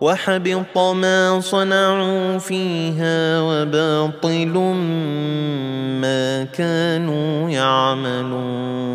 وحبط ما صنعوا فيها وباطل ما كانوا يعملون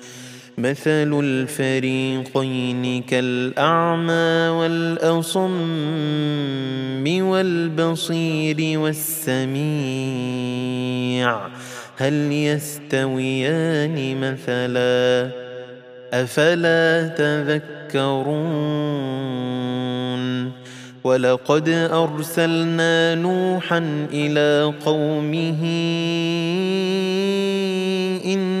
مثل الفريقين كالأعمى والأصم والبصير والسميع. هل يستويان مثلا؟ أفلا تذكرون؟ ولقد أرسلنا نوحا إلى قومه إني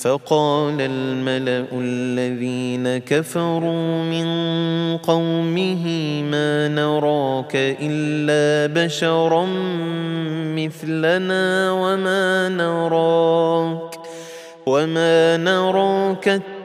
فقال الملأ الذين كفروا من قومه ما نراك إلا بشرا مثلنا وما نراك وما نراك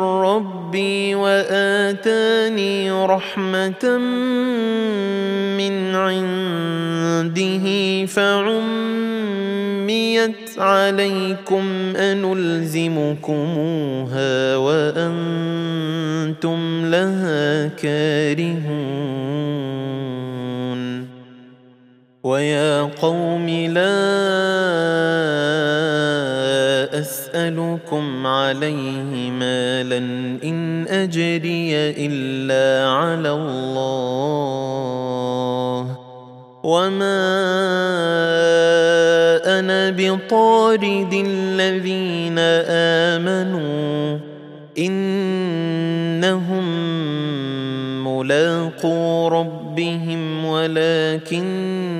ربي وآتاني رحمة من عنده فعميت عليكم أنلزمكموها وأنتم لها كارهون ويا قوم لا أسألكم عليه مالا إن أجري إلا على الله. وما أنا بطارد الذين آمنوا. إنهم ملاقو ربهم ولكني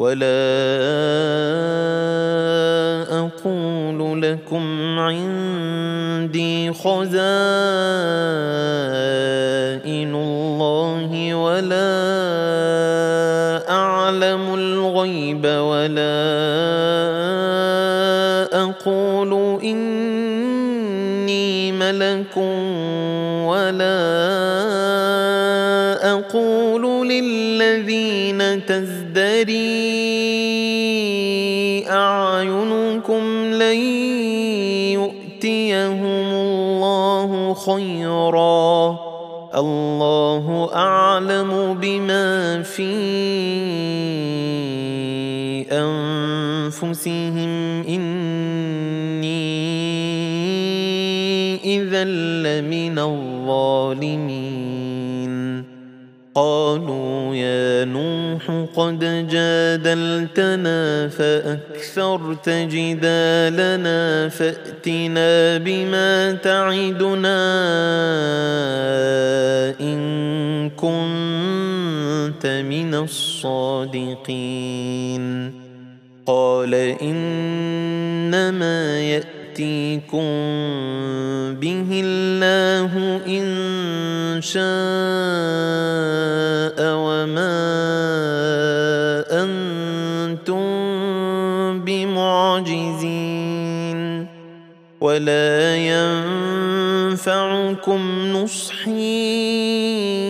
ولا أقول لكم عندي خزائن الله ولا أعلم الغيب ولا أقول إني ملك ولا أقول للذين تزدري في أنفسهم إني إذا لمن الظالمين. قالوا يا نوح قد جادلتنا فأكثرت جدالنا فأتنا بما تعدنا إن كنت من الصادقين. قال إنما يأتيكم به الله إن شاء وما أنتم بمعجزين. ولا ينفعكم نصحي إن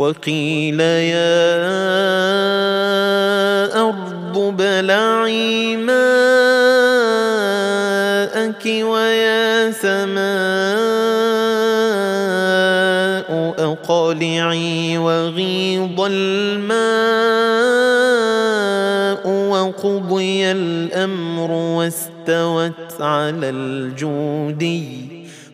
وقيل يا أرض بلعي ماءك ويا سماء أقلعي وغيض الماء وقضي الأمر واستوت على الجودي.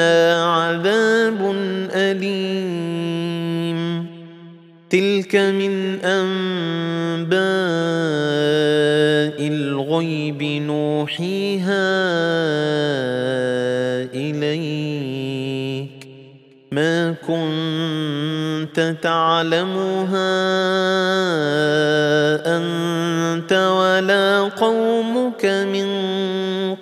عذاب أليم. تلك من أنباء الغيب نوحيها إليك. ما كنت تعلمها أنت ولا قومك من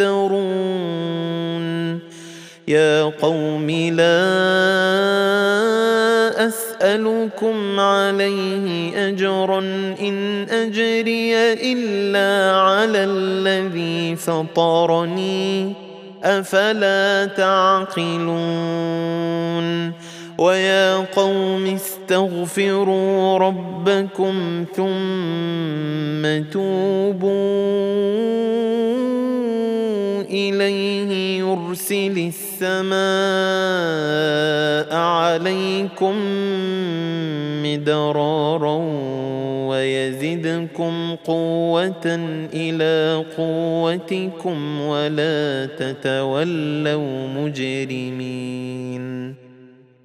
مفترون يا قوم لا أسألكم عليه أجرا إن أجري إلا على الذي فطرني. أفلا تعقلون. ويا قوم استغفروا ربكم ثم توبوا. إليه يرسل السماء عليكم مدرارا ويزدكم قوة إلى قوتكم ولا تتولوا مجرمين.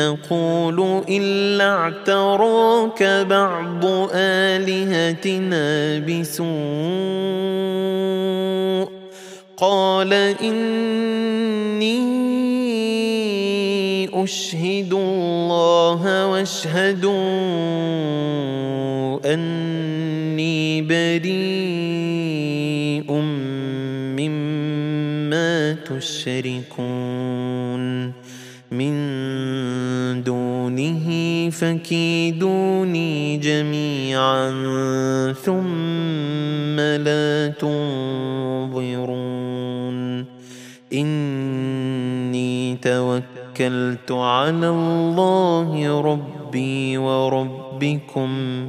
نقول إلا اعتراك بعض آلهتنا بسوء. قال إني أشهد الله واشهدوا أني بريء مما تشركون. من دونه فكيدوني جميعا ثم لا تنظرون. إني توكلت على الله ربي وربكم.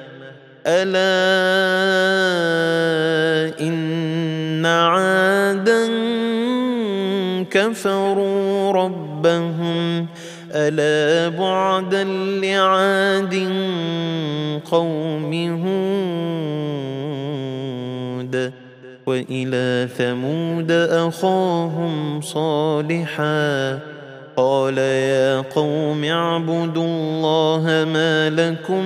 ألا إن عادا كفروا ربهم ألا بعدا لعاد قوم هود وإلى ثمود أخاهم صالحا قال يا قوم اعبدوا الله ما لكم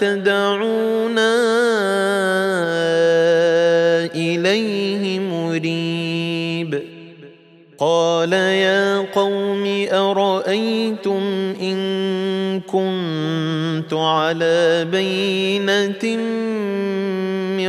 تدعونا إليه مريب. قال يا قوم أرأيتم إن كنت على بينة من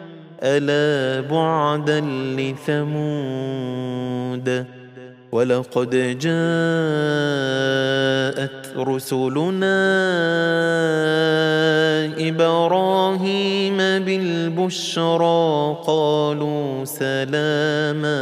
ألا بعدا لثمود ولقد جاءت رسلنا إبراهيم بالبشرى قالوا سلاما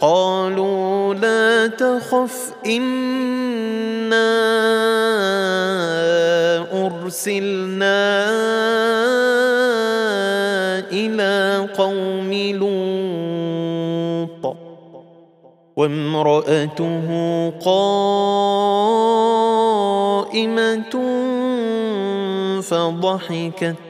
قالوا لا تخف إنا أرسلنا إلى قوم لوط. وامرأته قائمة فضحكت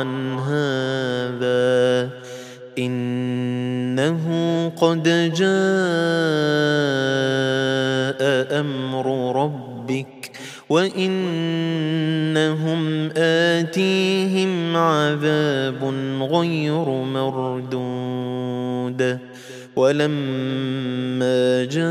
عن هذا إنه قد جاء أمر ربك وإنهم آتيهم عذاب غير مردود. ولما جاءت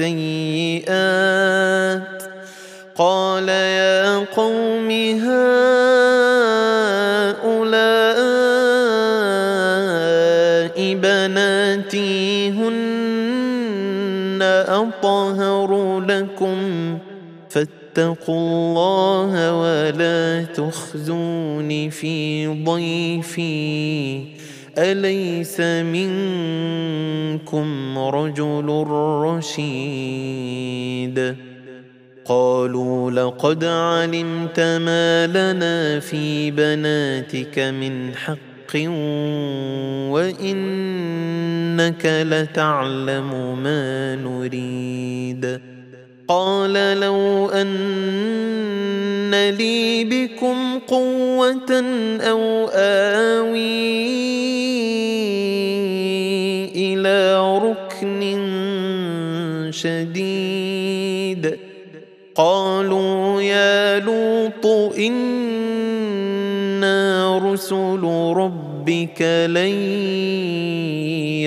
السيئات. قال يا قوم هؤلاء بناتي هن أطهر لكم. فاتقوا الله ولا تخزون في ضيفي. أليس منكم رجل رشيد؟ قالوا لقد علمت ما لنا في بناتك من حق وإنك لتعلم ما نريد. قال لو أن لي بكم قوة أو آوي إلى ركن شديد. قالوا يا لوط إنا رسل ربك لن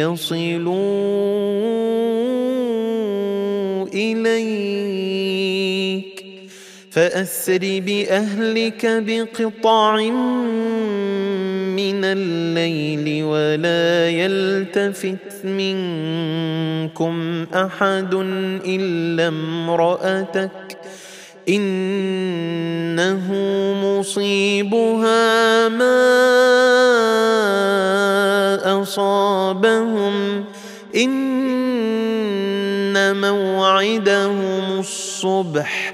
يصلوا فأسر بأهلك بقطع من الليل ولا يلتفت منكم أحد إلا امرأتك إنه مصيبها ما أصابهم إن موعدهم الصبح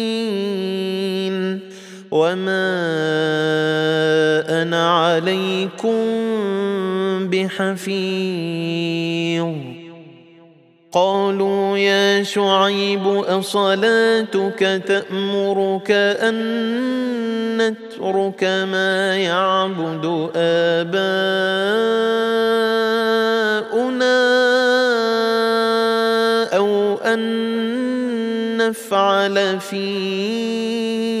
وما أنا عليكم بحفيظ قالوا يا شعيب أصلاتك تأمرك أن نترك ما يعبد آباؤنا أو أن نفعل في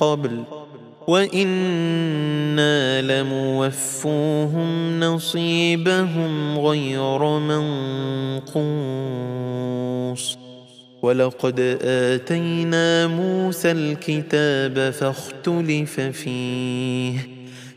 قبل وإنا لموفوهم نصيبهم غير منقوص ولقد آتينا موسى الكتاب فاختلف فيه